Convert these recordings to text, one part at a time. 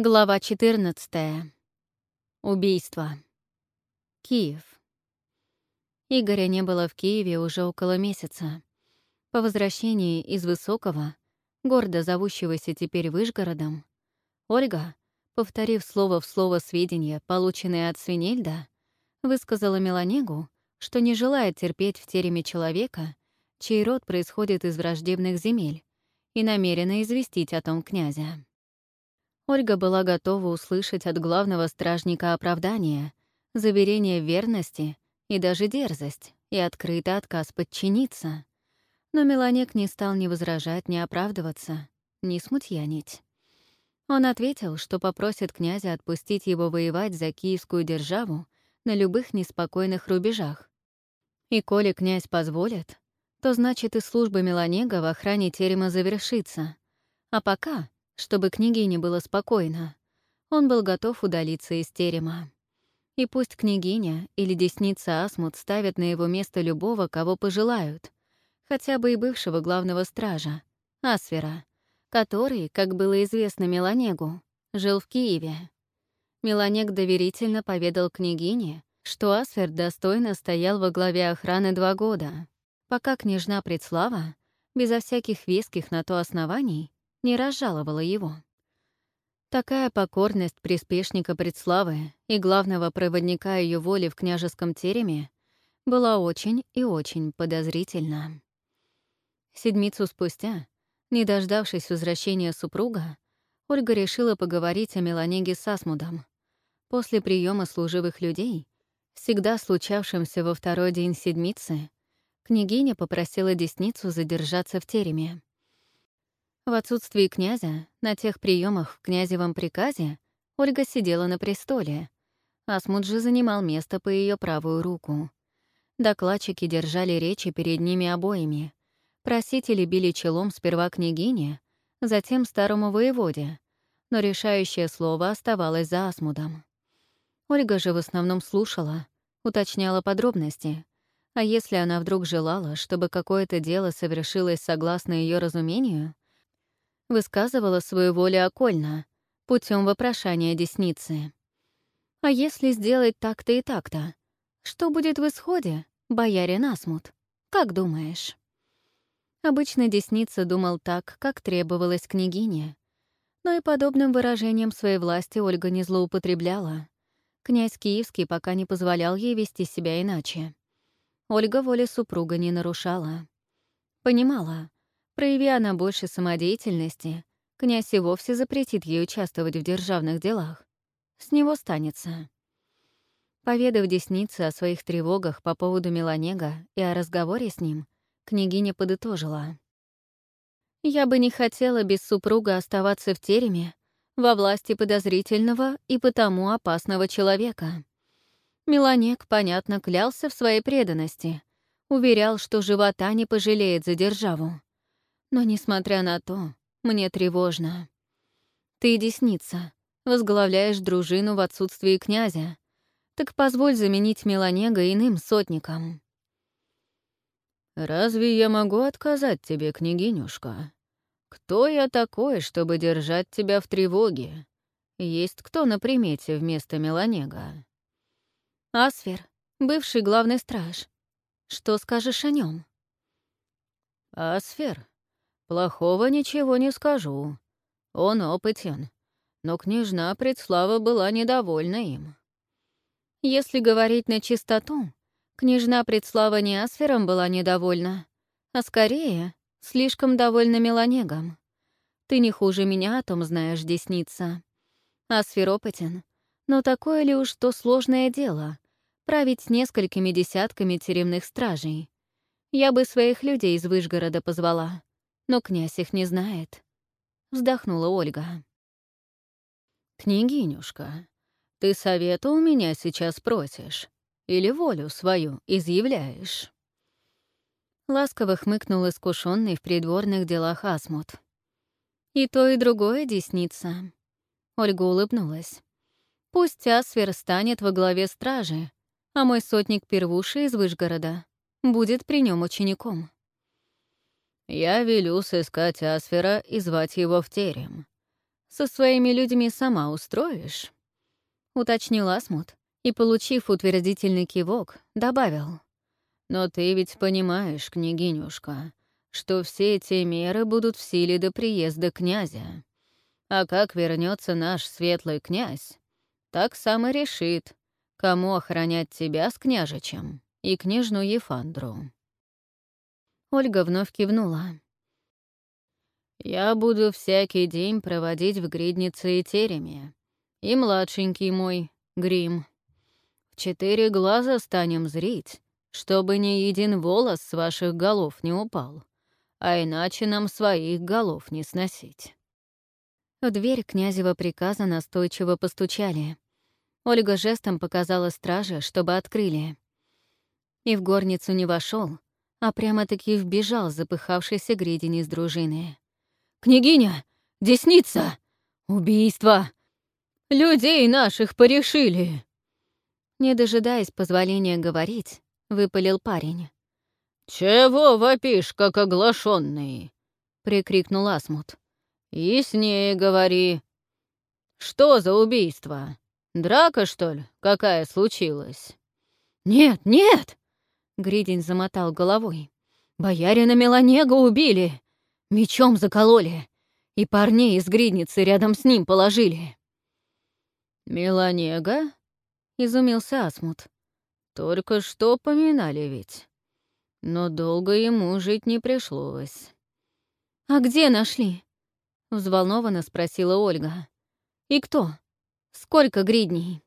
Глава 14. Убийство. Киев. Игоря не было в Киеве уже около месяца. По возвращении из Высокого, города, зовущегося теперь Вышгородом, Ольга, повторив слово в слово сведения, полученные от Свинельда, высказала Меланегу, что не желает терпеть в тереме человека, чей род происходит из враждебных земель, и намерена известить о том князя. Ольга была готова услышать от главного стражника оправдание, заверение верности и даже дерзость, и открытый отказ подчиниться. Но Меланек не стал ни возражать, ни оправдываться, ни смутьянить. Он ответил, что попросит князя отпустить его воевать за киевскую державу на любых неспокойных рубежах. И коли князь позволит, то значит и служба Меланега в охране терема завершится. А пока чтобы княгине было спокойно, он был готов удалиться из терема. И пусть княгиня или десница Асмут ставят на его место любого, кого пожелают, хотя бы и бывшего главного стража, Асвера, который, как было известно Меланегу, жил в Киеве. Меланег доверительно поведал княгине, что Асвер достойно стоял во главе охраны два года, пока княжна Предслава, безо всяких веских на то оснований, не разжаловала его. Такая покорность приспешника предславы и главного проводника ее воли в княжеском тереме была очень и очень подозрительна. Седмицу спустя, не дождавшись возвращения супруга, Ольга решила поговорить о Меланеге с Асмудом. После приема служивых людей, всегда случавшимся во второй день седмицы, княгиня попросила десницу задержаться в тереме. В отсутствии князя, на тех приемах в князевом приказе, Ольга сидела на престоле. Асмуд же занимал место по ее правую руку. Докладчики держали речи перед ними обоими. Просители били челом сперва княгине, затем старому воеводе, но решающее слово оставалось за Асмудом. Ольга же в основном слушала, уточняла подробности, а если она вдруг желала, чтобы какое-то дело совершилось согласно ее разумению — высказывала свою волю окольно, путем вопрошания десницы. А если сделать так-то и так-то? Что будет в исходе, боярин Асмут? Как думаешь? Обычно десница думал так, как требовалось княгине. Но и подобным выражением своей власти Ольга не злоупотребляла. Князь Киевский пока не позволял ей вести себя иначе. Ольга воли супруга не нарушала. Понимала, Прояви она больше самодеятельности, князь и вовсе запретит ей участвовать в державных делах. С него станется. Поведав деснице о своих тревогах по поводу Меланега и о разговоре с ним, княгиня подытожила. «Я бы не хотела без супруга оставаться в тереме, во власти подозрительного и потому опасного человека. Меланег, понятно, клялся в своей преданности, уверял, что живота не пожалеет за державу. Но, несмотря на то, мне тревожно. Ты десница, возглавляешь дружину в отсутствии князя. Так позволь заменить Меланега иным сотником. «Разве я могу отказать тебе, княгинюшка? Кто я такой, чтобы держать тебя в тревоге? Есть кто на примете вместо Меланега?» «Асфер, бывший главный страж. Что скажешь о нем? «Асфер? Плохого ничего не скажу. Он опытен. Но княжна Предслава была недовольна им. Если говорить на чистоту, княжна Предслава не Асфером была недовольна, а скорее слишком довольна Меланегом. Ты не хуже меня о том знаешь, десница. Асфер опытен, но такое ли уж то сложное дело — править несколькими десятками тюремных стражей? Я бы своих людей из Вышгорода позвала но князь их не знает. Вздохнула Ольга. «Княгинюшка, ты совета у меня сейчас просишь или волю свою изъявляешь?» Ласково хмыкнул искушенный в придворных делах Асмут. «И то, и другое десница». Ольга улыбнулась. «Пусть Асвер станет во главе стражи, а мой сотник Первуши из Вышгорода будет при нем учеником». Я велю сыскать Асфера и звать его в терем. «Со своими людьми сама устроишь?» — уточнил Асмут и, получив утвердительный кивок, добавил. «Но ты ведь понимаешь, княгинюшка, что все эти меры будут в силе до приезда князя. А как вернется наш светлый князь, так сам и решит, кому охранять тебя с княжичем и княжну Ефандру». Ольга вновь кивнула. «Я буду всякий день проводить в гриднице и тереме. И младшенький мой, Грим. В четыре глаза станем зрить, чтобы ни един волос с ваших голов не упал, а иначе нам своих голов не сносить». В дверь князева приказа настойчиво постучали. Ольга жестом показала страже, чтобы открыли. И в горницу не вошел, а прямо-таки вбежал запыхавшийся гридень из дружины. «Княгиня! Десница! Убийство! Людей наших порешили!» Не дожидаясь позволения говорить, выпалил парень. «Чего вопишь, как оглашенный?» — прикрикнул Асмут. «Яснее говори. Что за убийство? Драка, что ли, какая случилась?» «Нет, нет!» — Гридень замотал головой. «Боярина Меланега убили!» Мечом закололи, и парней из гридницы рядом с ним положили. «Меланега?» — изумился Асмут. «Только что поминали ведь. Но долго ему жить не пришлось». «А где нашли?» — взволнованно спросила Ольга. «И кто? Сколько гридней?»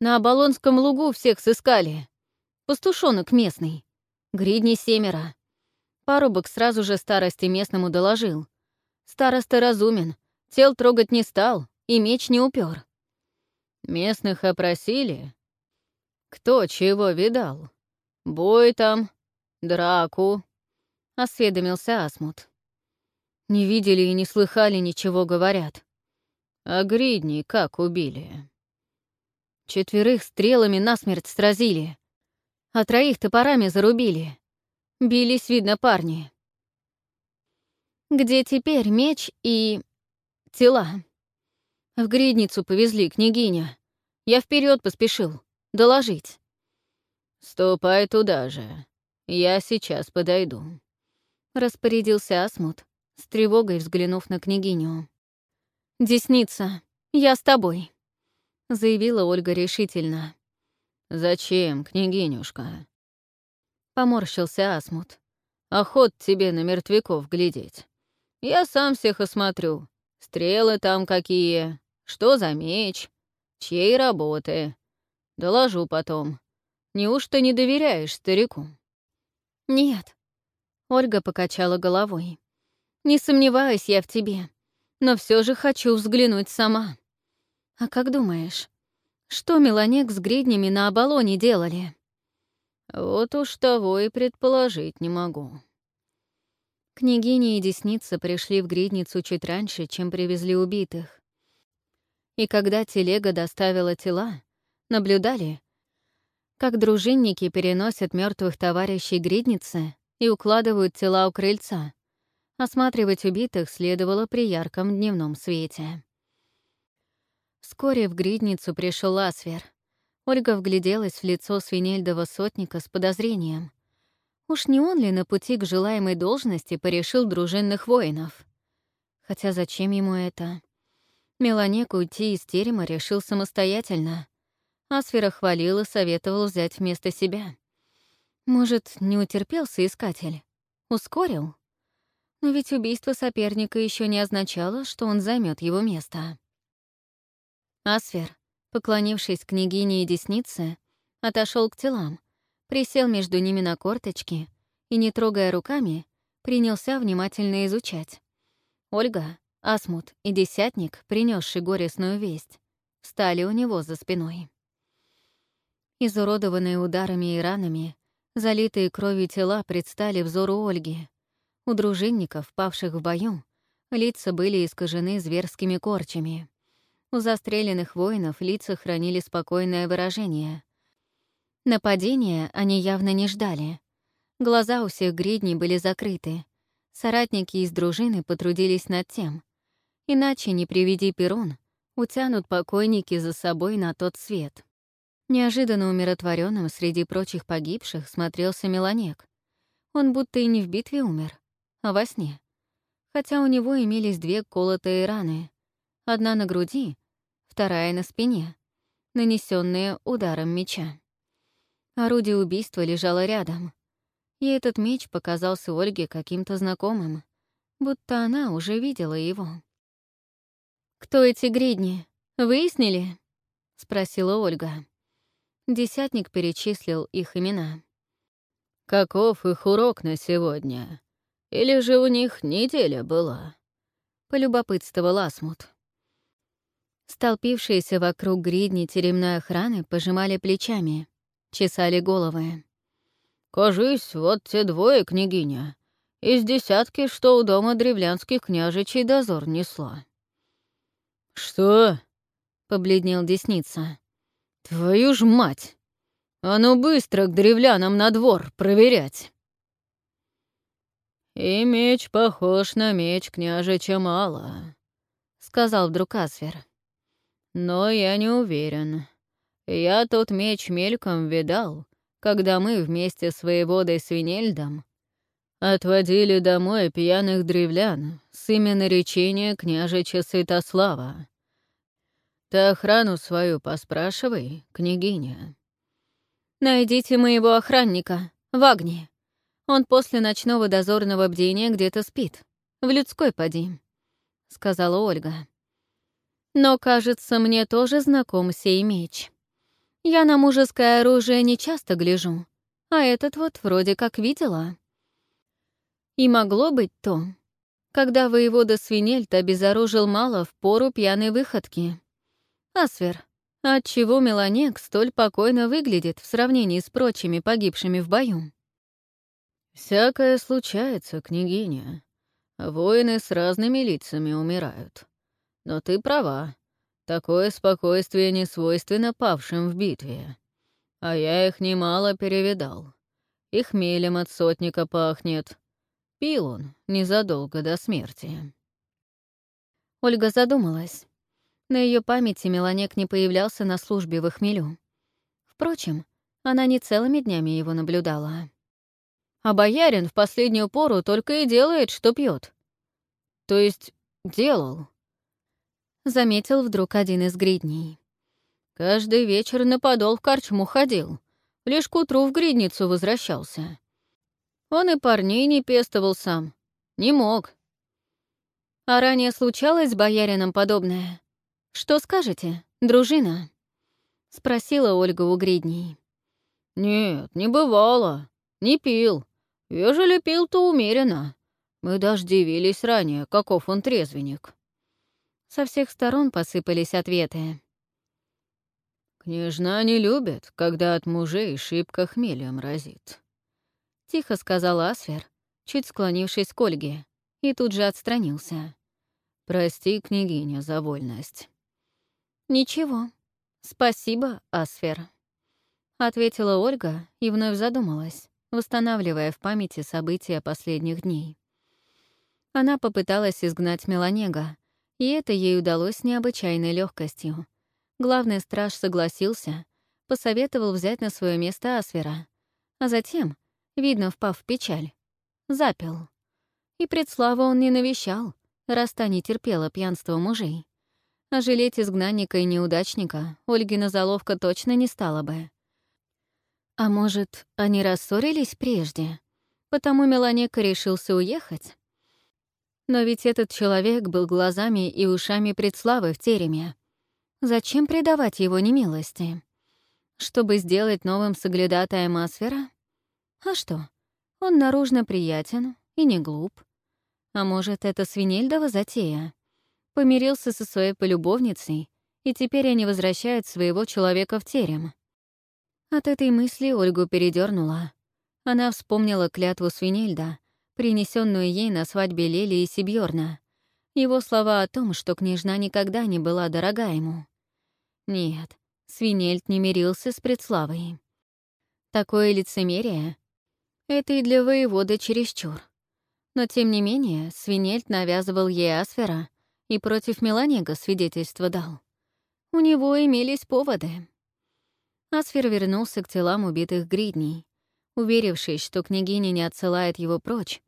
«На Оболонском лугу всех сыскали. Пастушонок местный. Гридни семеро. Парубок сразу же старости местному доложил. Староста разумен, тел трогать не стал и меч не упер. Местных опросили? Кто чего видал? Бой там, драку? Осведомился Асмут. Не видели и не слыхали ничего, говорят. А гридни как убили? Четверых стрелами насмерть сразили, а троих топорами зарубили. Бились, видно, парни. Где теперь меч и... тела? В гридницу повезли, княгиня. Я вперед поспешил. Доложить. «Ступай туда же. Я сейчас подойду», — распорядился Асмут, с тревогой взглянув на княгиню. «Десница, я с тобой», — заявила Ольга решительно. «Зачем, княгинюшка?» Поморщился Асмут. «Охот тебе на мертвяков глядеть. Я сам всех осмотрю. Стрелы там какие, что за меч, чьей работы. Доложу потом. Неужто не доверяешь старику?» «Нет», — Ольга покачала головой. «Не сомневаюсь я в тебе, но все же хочу взглянуть сама. А как думаешь, что Меланек с гриднями на оболоне делали?» Вот уж того и предположить не могу. Княгиня и Десница пришли в гридницу чуть раньше, чем привезли убитых. И когда телега доставила тела, наблюдали, как дружинники переносят мертвых товарищей гридницы и укладывают тела у крыльца. Осматривать убитых следовало при ярком дневном свете. Вскоре в гридницу пришел Асвер — Ольга вгляделась в лицо свинельдова сотника с подозрением. Уж не он ли на пути к желаемой должности порешил дружинных воинов? Хотя зачем ему это? Меланек уйти из терема решил самостоятельно. Асфера хвалил и советовал взять вместо себя. Может, не утерпел соискатель? Ускорил? Но ведь убийство соперника еще не означало, что он займет его место. Асфер, Поклонившись княгине и деснице, отошел к телам, присел между ними на корточки и, не трогая руками, принялся внимательно изучать. Ольга, Асмут и Десятник, принесший горестную весть, встали у него за спиной. Изуродованные ударами и ранами, залитые кровью тела предстали взору Ольги. У дружинников, павших в бою, лица были искажены зверскими корчами. У застреленных воинов лица хранили спокойное выражение. Нападения они явно не ждали. Глаза у всех гридней были закрыты. Соратники из дружины потрудились над тем. Иначе, не приведи Перун, утянут покойники за собой на тот свет. Неожиданно умиротворенным среди прочих погибших смотрелся Меланек. Он будто и не в битве умер, а во сне. Хотя у него имелись две колотые раны. Одна на груди, вторая на спине, нанесенные ударом меча. Орудие убийства лежало рядом. И этот меч показался Ольге каким-то знакомым, будто она уже видела его. «Кто эти гридни? Выяснили?» — спросила Ольга. Десятник перечислил их имена. «Каков их урок на сегодня? Или же у них неделя была?» — полюбопытствовал Асмут. Столпившиеся вокруг гридни теремной охраны пожимали плечами, чесали головы. «Кажись, вот те двое, княгиня, из десятки, что у дома древлянских княжичей дозор несла». «Что?» — побледнел Десница. «Твою ж мать! А ну быстро к древлянам на двор проверять!» «И меч похож на меч княжича мало», — сказал вдруг Асвер. «Но я не уверен. Я тот меч мельком видал, когда мы вместе с воеводой Свинельдом Отводили домой пьяных древлян с имени речения княжича Святослава. Ты охрану свою поспрашивай, княгиня. Найдите моего охранника, Вагни. Он после ночного дозорного бдения где-то спит. В людской поди, — сказала Ольга. Но, кажется, мне тоже знаком сей меч. Я на мужеское оружие не часто гляжу, а этот вот вроде как видела. И могло быть то, когда воевода Свинельт обезоружил мало в пору пьяной выходки. Асвер, отчего Меланек столь покойно выглядит в сравнении с прочими погибшими в бою? «Всякое случается, княгиня. Воины с разными лицами умирают. Но ты права. Такое спокойствие не свойственно павшим в битве. А я их немало перевидал. И хмелем от сотника пахнет, Пил он незадолго до смерти. Ольга задумалась. На ее памяти Меланек не появлялся на службе в хмелю. Впрочем, она не целыми днями его наблюдала. А боярин в последнюю пору только и делает, что пьет. То есть делал. Заметил вдруг один из гридней. Каждый вечер на подол в корчму ходил. Лишь к утру в гридницу возвращался. Он и парней не пестовал сам. Не мог. А ранее случалось с боярином подобное? Что скажете, дружина? Спросила Ольга у гридней. Нет, не бывало. Не пил. Ежели пил, то умеренно. Мы даже дивились ранее, каков он трезвенник. Со всех сторон посыпались ответы. «Княжна не любит, когда от мужей шибко хмелем разит», — тихо сказал Асфер, чуть склонившись к Ольге, и тут же отстранился. «Прости, княгиня, за вольность». «Ничего. Спасибо, Асфер», — ответила Ольга и вновь задумалась, восстанавливая в памяти события последних дней. Она попыталась изгнать Меланега, и это ей удалось с необычайной легкостью. Главный страж согласился, посоветовал взять на свое место Асфера, а затем — видно, впав в печаль, запил. И предслава он не навещал, раз та не терпела пьянства мужей. А жалеть изгнанника и неудачника Ольгина заловка точно не стала бы. А может, они рассорились прежде, потому Меланека решился уехать? Но ведь этот человек был глазами и ушами предславы в тереме. Зачем предавать его немилости? Чтобы сделать новым соглядатаем Асфера? А что? Он наружно приятен и не глуп. А может, это Свинельдова затея? Помирился со своей полюбовницей, и теперь они возвращают своего человека в терем. От этой мысли Ольгу передернула. Она вспомнила клятву Свинельда, принесенную ей на свадьбе Лели и Сибьорна. Его слова о том, что княжна никогда не была дорога ему. Нет, Свинельд не мирился с предславой. Такое лицемерие это и для воевода чересчур. Но тем не менее, Свинельд навязывал ей Асфера и против Меланега свидетельство дал. У него имелись поводы. Асфер вернулся к телам убитых гридней. Уверившись, что княгиня не отсылает его прочь,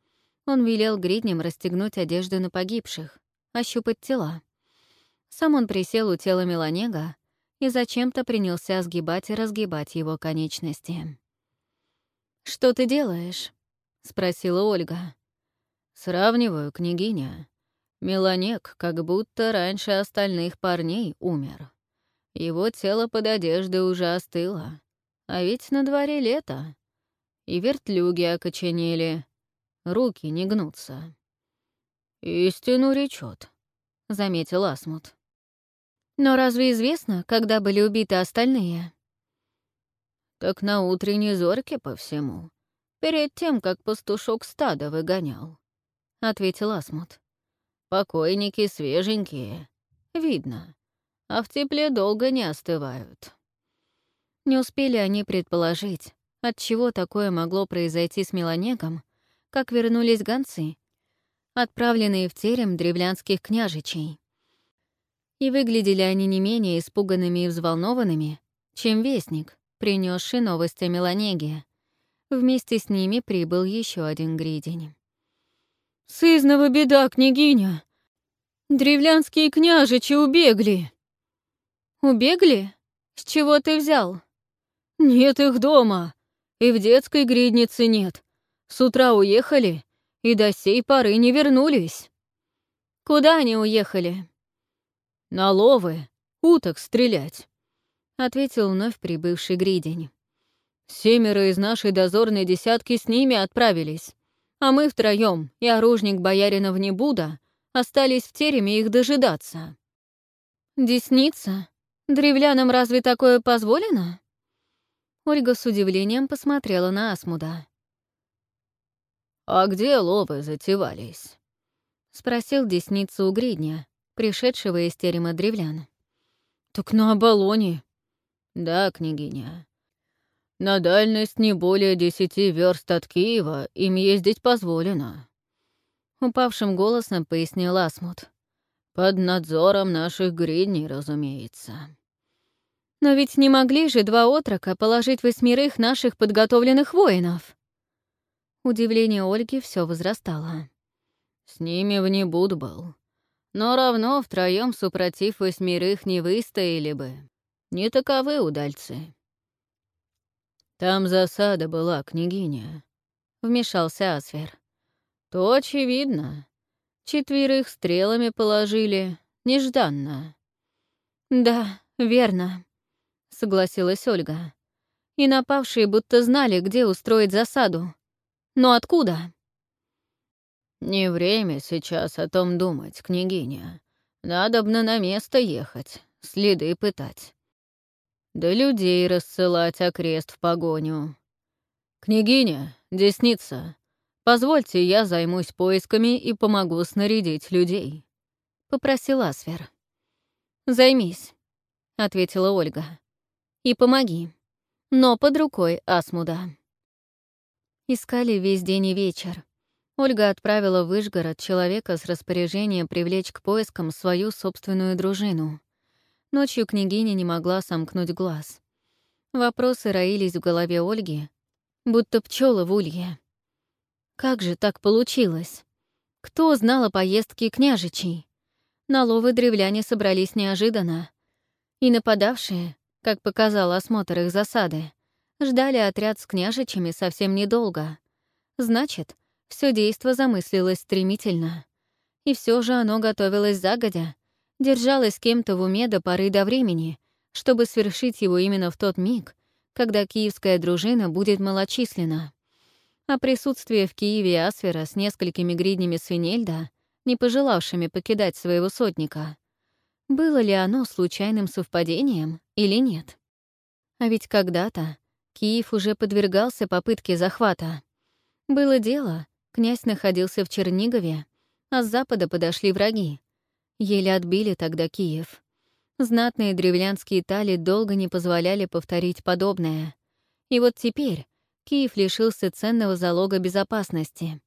он велел гридням расстегнуть одежду на погибших, ощупать тела. Сам он присел у тела Меланега и зачем-то принялся сгибать и разгибать его конечности. «Что ты делаешь?» — спросила Ольга. «Сравниваю, княгиня. Меланек как будто раньше остальных парней умер. Его тело под одеждой уже остыло. А ведь на дворе лето. И вертлюги окоченели. Руки не гнутся. «Истину речет», — заметил Асмут. «Но разве известно, когда были убиты остальные?» «Так на утренней зорке по всему, перед тем, как пастушок стада выгонял», — ответил Асмут. «Покойники свеженькие, видно, а в тепле долго не остывают». Не успели они предположить, от чего такое могло произойти с Меланегом, как вернулись гонцы, отправленные в терем древлянских княжичей. И выглядели они не менее испуганными и взволнованными, чем вестник, принесший новости о Меланеге. Вместе с ними прибыл еще один гридень. «Сызнова беда, княгиня! Древлянские княжичи убегли!» «Убегли? С чего ты взял?» «Нет их дома, и в детской гриднице нет. С утра уехали и до сей поры не вернулись. Куда они уехали? На ловы, уток стрелять, ответил вновь прибывший Гридень. Семеро из нашей дозорной десятки с ними отправились, а мы втроем и оружник боярина Внебуда остались в тереме их дожидаться. Десница? Древлянам разве такое позволено? Ольга с удивлением посмотрела на Асмуда. «А где ловы затевались?» — спросил десницу у гридня, пришедшего из терема древлян. «Так на Оболоне». «Да, княгиня. На дальность не более десяти верст от Киева им ездить позволено», — упавшим голосом пояснил Асмут. «Под надзором наших гридней, разумеется». «Но ведь не могли же два отрока положить восьмерых наших подготовленных воинов?» Удивление Ольги все возрастало. «С ними в небуд был. Но равно втроем супротив восьмерых не выстояли бы. Не таковы удальцы». «Там засада была, княгиня», — вмешался Асвер. «То очевидно. Четверых стрелами положили, нежданно». «Да, верно», — согласилась Ольга. «И напавшие будто знали, где устроить засаду. Но откуда?» «Не время сейчас о том думать, княгиня. Надобно на место ехать, следы пытать. Да людей рассылать окрест в погоню. Княгиня, десница, позвольте я займусь поисками и помогу снарядить людей», — попросил Асфер. «Займись», — ответила Ольга. «И помоги. Но под рукой Асмуда». Искали весь день и вечер. Ольга отправила в Вышгород человека с распоряжением привлечь к поискам свою собственную дружину. Ночью княгиня не могла сомкнуть глаз. Вопросы роились в голове Ольги, будто пчелы в улье. Как же так получилось? Кто знал о поездке княжичей? На ловы древляне собрались неожиданно. И нападавшие, как показал осмотр их засады, Ждали отряд с княжичами совсем недолго. Значит, все действо замыслилось стремительно. И все же оно готовилось загодя, держалось кем-то в уме до поры до времени, чтобы свершить его именно в тот миг, когда киевская дружина будет малочисленна. А присутствие в Киеве Асфера с несколькими гриднями Свинельда, не пожелавшими покидать своего сотника, было ли оно случайным совпадением или нет? А ведь когда-то Киев уже подвергался попытке захвата. Было дело, князь находился в Чернигове, а с запада подошли враги. Еле отбили тогда Киев. Знатные древлянские тали долго не позволяли повторить подобное. И вот теперь Киев лишился ценного залога безопасности.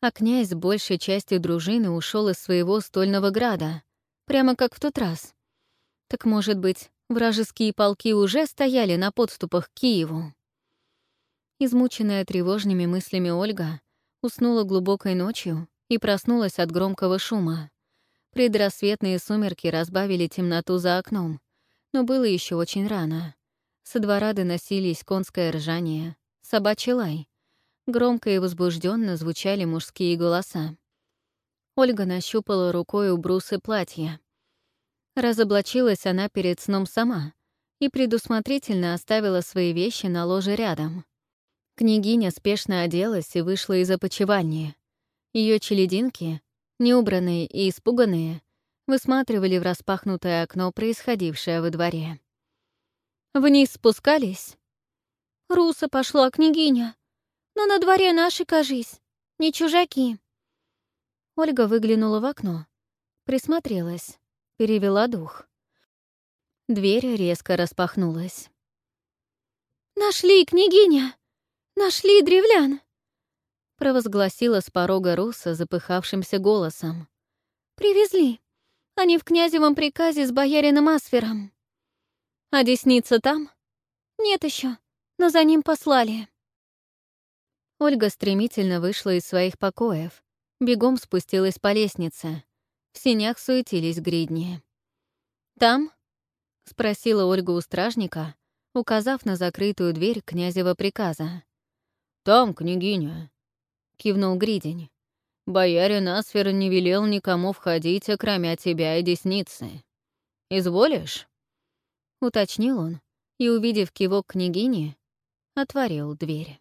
А князь с большей частью дружины ушел из своего стольного града, прямо как в тот раз. Так, может быть, вражеские полки уже стояли на подступах к Киеву? Измученная тревожными мыслями Ольга уснула глубокой ночью и проснулась от громкого шума. Предрассветные сумерки разбавили темноту за окном, но было еще очень рано. Со двора доносились конское ржание, собачий лай. Громко и возбужденно звучали мужские голоса. Ольга нащупала рукой у брусы платья. Разоблачилась она перед сном сама и предусмотрительно оставила свои вещи на ложе рядом. Княгиня спешно оделась и вышла из опочивания. Ее челединки, неубранные и испуганные, высматривали в распахнутое окно происходившее во дворе. Вниз спускались. «Руса пошла, княгиня. Но на дворе наши, кажись, не чужаки». Ольга выглянула в окно, присмотрелась, перевела дух. Дверь резко распахнулась. «Нашли, княгиня! Нашли древлян!» провозгласила с порога Руса запыхавшимся голосом. «Привезли. Они в князевом приказе с боярином Асфером. А десница там? Нет еще, но за ним послали». Ольга стремительно вышла из своих покоев, бегом спустилась по лестнице. В синях суетились гридни. «Там?» — спросила Ольга у стражника, указав на закрытую дверь князева приказа. «Там, княгиня», — кивнул Гридень. «Боярин Асфер не велел никому входить, окромя тебя и десницы. Изволишь?» — уточнил он и, увидев кивок княгини, отворил дверь.